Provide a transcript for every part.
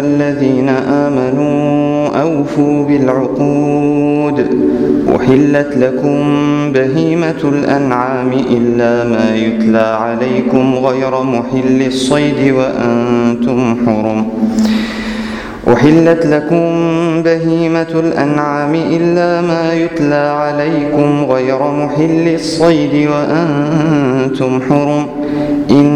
الذين آمنوا أوفوا بالعقود أحلت لكم بهيمة الأنعام إلا ما يتلى عليكم غير محل الصيد وأنتم حرم أحلت لكم بهيمة الأنعام إلا ما يتلى عليكم غير محل الصيد وأنتم حرم إن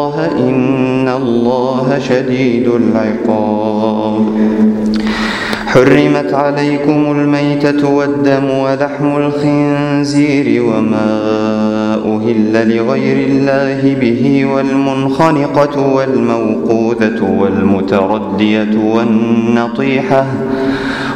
الله إن الله شديد العقاب. حرمت عليكم الميتة والدم ولحم الخنزير وما أهل لغير الله به والمنخنقة والموقوذة والمتردية والنطيحة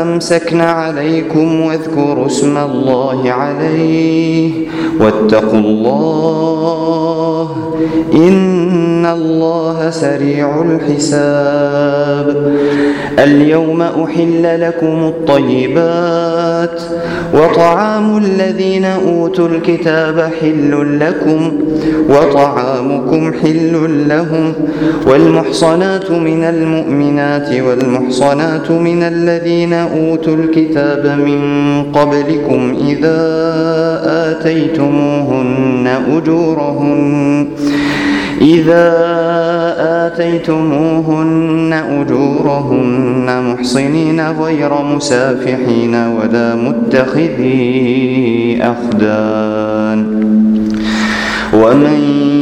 أمسكن عليكم واذكروا اسم الله عليه واتقوا الله إن الله سريع الحساب. اليوم أحل لكم الطيبات وطعام الذين أوتوا الكتاب حل لكم وطعامكم حل لهم والمحصنات من المؤمنات والمحصنات من الذين أوتوا الكتاب من قبلكم إذا آتيتموهن أجورهن إذا آتيتموهن أجورهن محصنين غير مسافحين ولا متخذي أخدان. ومن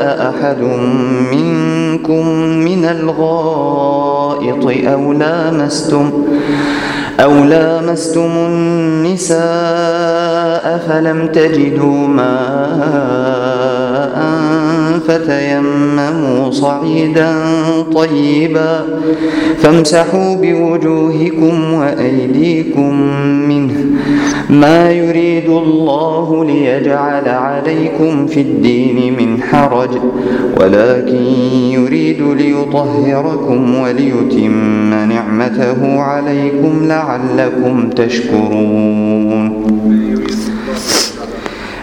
جاء أحد منكم من الغائط أو لامستم أو لامستم النساء فلم تجدوا ماء فتيمموا صعيدا طيبا فامسحوا بوجوهكم وأيديكم منه ما يريد الله ليجعل عليكم في الدين من حرج ولكن يريد ليطهركم وليتم نعمته عليكم لعلكم تشكرون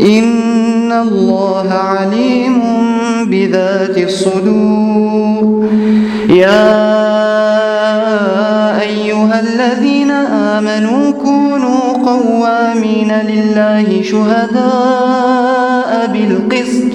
إن الله عليم بذات الصدور. يا أيها الذين آمنوا كونوا قوامين لله شهداء بالقسط.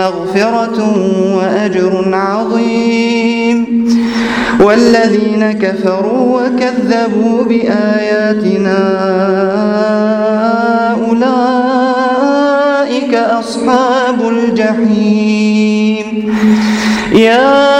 مغفرة وأجر عظيم. والذين كفروا وكذبوا بآياتنا أولئك أصحاب الجحيم. يا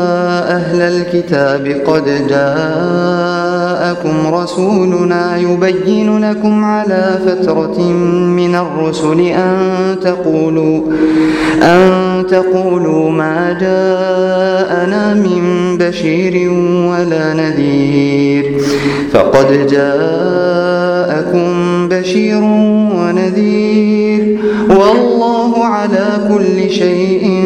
أهل الكتاب قد جاءكم رسولنا يبين لكم على فترة من الرسل أن تقولوا أن تقولوا ما جاءنا من بشير ولا نذير. فقد جاءكم بشير ونذير. والله على كل شيء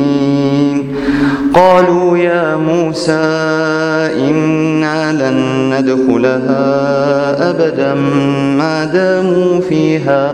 قالوا يا موسى إنا لن ندخلها أبدا ما داموا فيها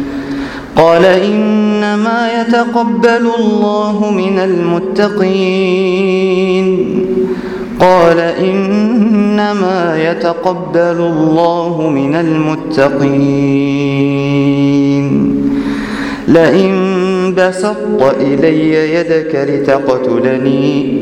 قال إنما يتقبل الله من المتقين. قال إنما يتقبل الله من المتقين. لئن بسطت إلي يدك لتقتلني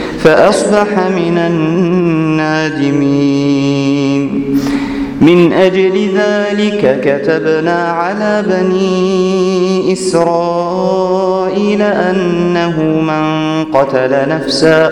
فأصبح من النادمين. من أجل ذلك كتبنا على بني إسرائيل أنه من قتل نفسا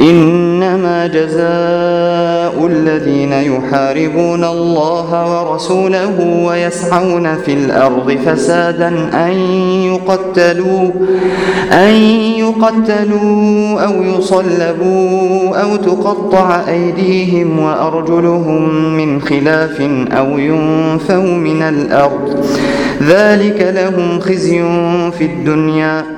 إنما جزاء الذين يحاربون الله ورسوله ويسعون في الأرض فسادا أن يقتلوا أن يقتلوا أو يصلبوا أو تقطع أيديهم وأرجلهم من خلاف أو ينفوا من الأرض. ذلك لهم خزي في الدنيا.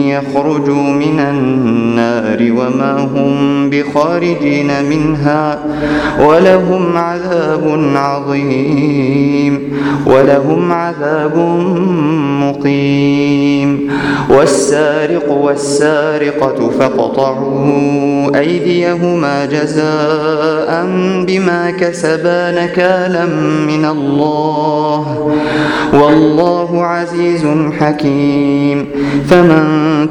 يخرجوا من النار وما هم بخارجين منها ولهم عذاب عظيم ولهم عذاب مقيم. والسارق والسارقة فاقطعوا أيديهما جزاء بما كسبا نكالا من الله. والله عزيز حكيم. فمن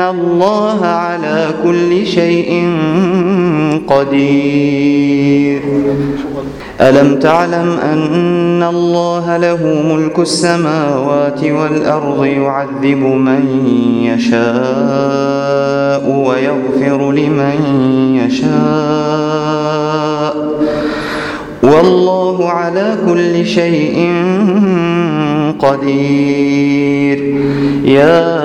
الله على كل شيء قدير. ألم تعلم أن الله له ملك السماوات والأرض يعذب من يشاء ويغفر لمن يشاء. والله على كل شيء قدير. يا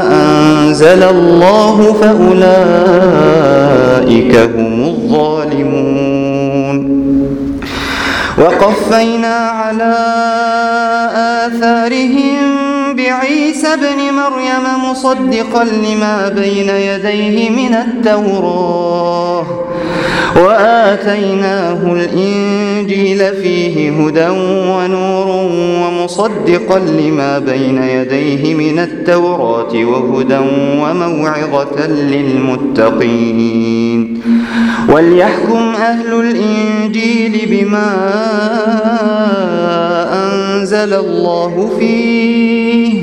أنزل الله فأولئك هم الظالمون. وقفينا على آثارهم ابن مريم مصدقا لما بين يديه من التوراة. وآتيناه الإنجيل فيه هدى ونور ومصدقا لما بين يديه من التوراة وهدى وموعظة للمتقين. وليحكم أهل الإنجيل بما أنزل الله فيه.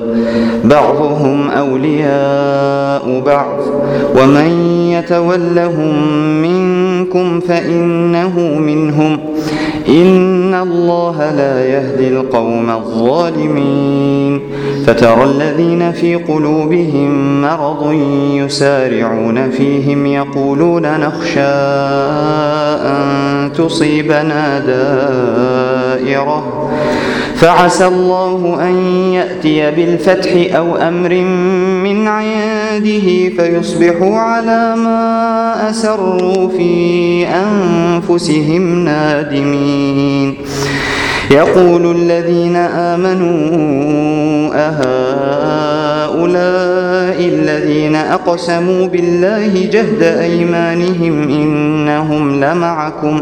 بعضهم أولياء بعض ومن يتولهم منكم فإنه منهم. إن الله لا يهدي القوم الظالمين. فترى الذين في قلوبهم مرض يسارعون فيهم يقولون نخشى أن تصيبنا دائرة. فعسى الله أن يأتي بالفتح أو أمر من عنده فيصبحوا على ما أسروا في أنفسهم نادمين. يقول الذين آمنوا أهؤلاء الذين أقسموا بالله جهد أيمانهم إنهم لمعكم.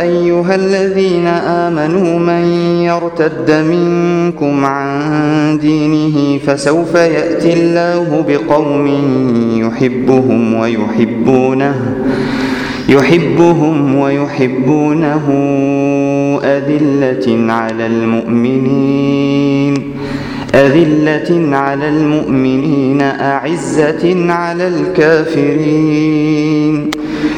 أيها الذين آمنوا من يرتد منكم عن دينه فسوف يأتي الله بقوم يحبهم ويحبونه يحبهم ويحبونه أذلة على المؤمنين أذلة على المؤمنين أعزة على الكافرين.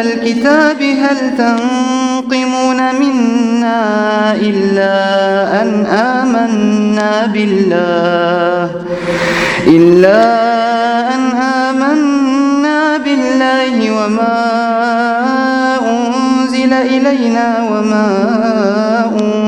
الكتاب هل تنقمون منا إلا أن آمنا بالله؟ إلا أن آمنا بالله وما أنزل إلينا وما أنزل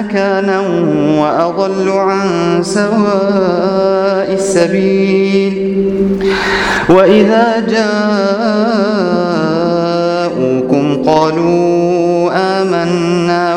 مكانا وأضل عن سواء السبيل. وإذا جاءوكم قالوا آمنا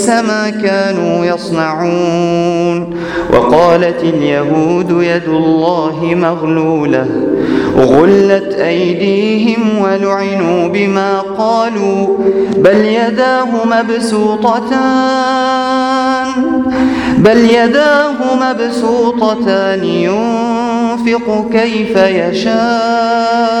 ما كانوا يصنعون. وقالت اليهود يد الله مغلولة. غلت أيديهم ولعنوا بما قالوا. بل يداه مبسوطتان. بل يداه مبسوطتان. ينفق كيف يشاء.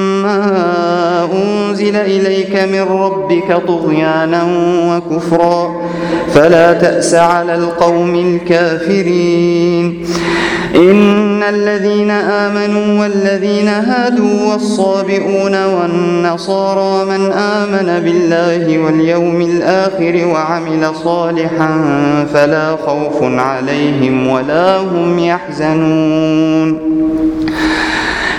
ما أنزل إليك من ربك طغيانا وكفرا. فلا تأس على القوم الكافرين. إن الذين آمنوا والذين هادوا والصابئون والنصارى من آمن بالله واليوم الآخر وعمل صالحا فلا خوف عليهم ولا هم يحزنون.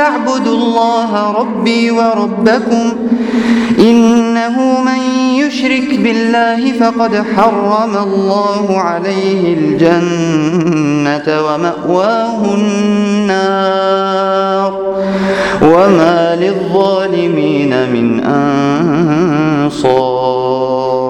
اعبدوا الله ربي وربكم إنه من يشرك بالله فقد حرم الله عليه الجنة ومأواه النار وما للظالمين من أنصار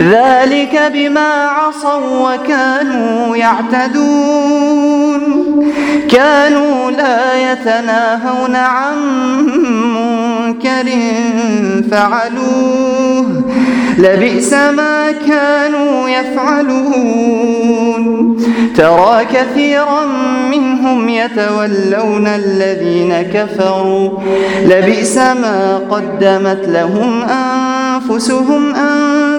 ذلك بما عصوا وكانوا يعتدون. كانوا لا يتناهون عن منكر فعلوه. لبئس ما كانوا يفعلون. ترى كثيرا منهم يتولون الذين كفروا. لبئس ما قدمت لهم أنفسهم أن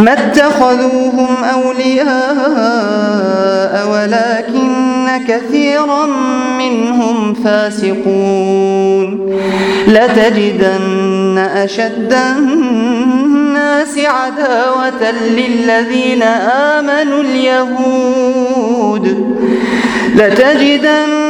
ما اتخذوهم أولياء ولكن كثيرا منهم فاسقون. لتجدن أشد الناس عداوة للذين آمنوا اليهود. لتجدن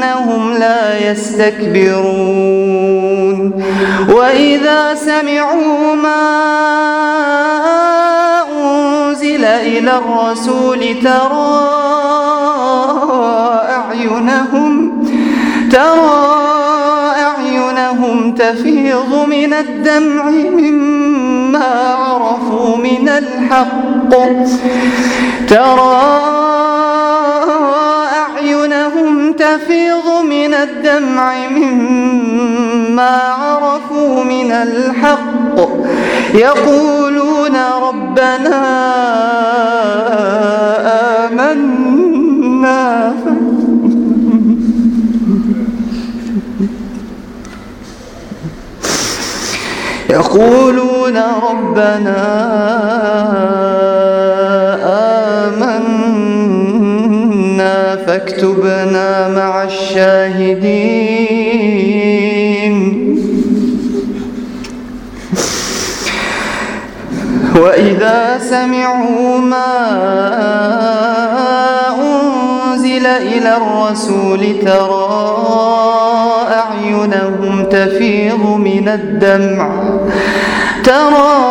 وأنهم لا يستكبرون. وإذا سمعوا ما أنزل إلى الرسول ترى أعينهم ترى أعينهم تفيض من الدمع مما عرفوا من الحق. ترى تفيض من الدمع مما عرفوا من الحق. يقولون ربنا آمنا. يقولون ربنا آمنا. فاكتبنا مع الشاهدين. وإذا سمعوا ما أنزل إلى الرسول ترى أعينهم تفيض من الدمع. ترى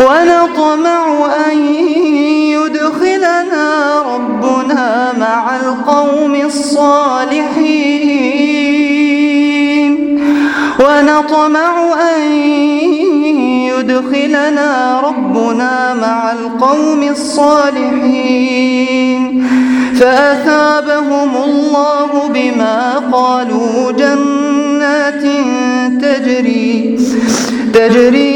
ونطمع أن يدخلنا ربنا مع القوم الصالحين. ونطمع أن يدخلنا ربنا مع القوم الصالحين. فأثابهم الله بما قالوا جنات تجري تجري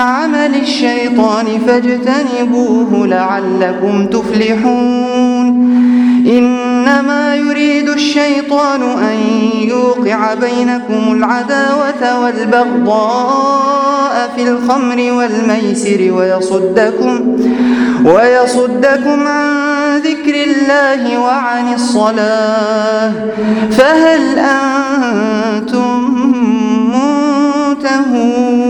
عمل الشيطان فاجتنبوه لعلكم تفلحون. إنما يريد الشيطان أن يوقع بينكم العداوة والبغضاء في الخمر والميسر ويصدكم ويصدكم عن ذكر الله وعن الصلاة. فهل أنتم منتهون؟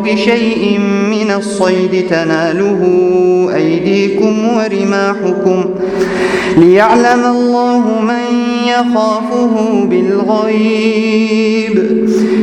بشيء من الصيد تناله أيديكم ورماحكم ليعلم الله من يخافه بالغيب.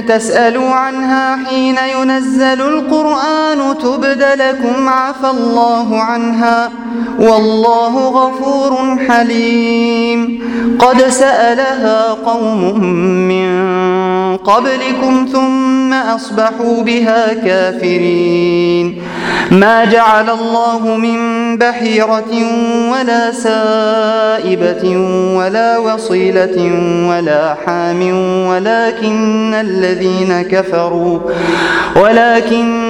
تسألوا عنها حين ينزل القرآن تبد لكم عفى الله عنها والله غفور حليم قد سألها قوم من قبلكم ثم أصبحوا بها كافرين. ما جعل الله من بحيرة ولا سائبة ولا وصيلة ولا حام ولكن الذين كفروا ولكن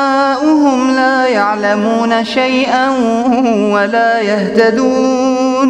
يعلمون شيئا ولا يهتدون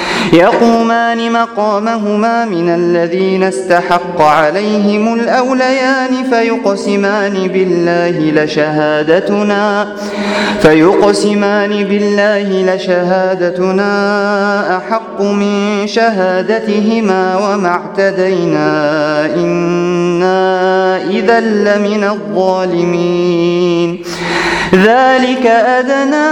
يقومان مقامهما من الذين استحق عليهم الأوليان فيقسمان بالله لشهادتنا فيقسمان بالله لشهادتنا أحق من شهادتهما وما اعتدينا إنا إذا لمن الظالمين. ذلك أدنى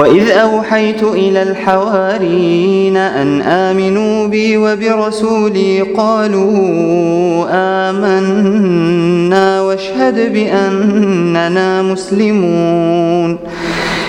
وإذ أوحيت إلى الحوارين أن آمنوا بي وبرسولي قالوا آمنا واشهد بأننا مسلمون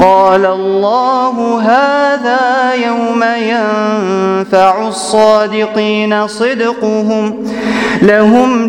قال الله هذا يوم ينفع الصادقين صدقهم لهم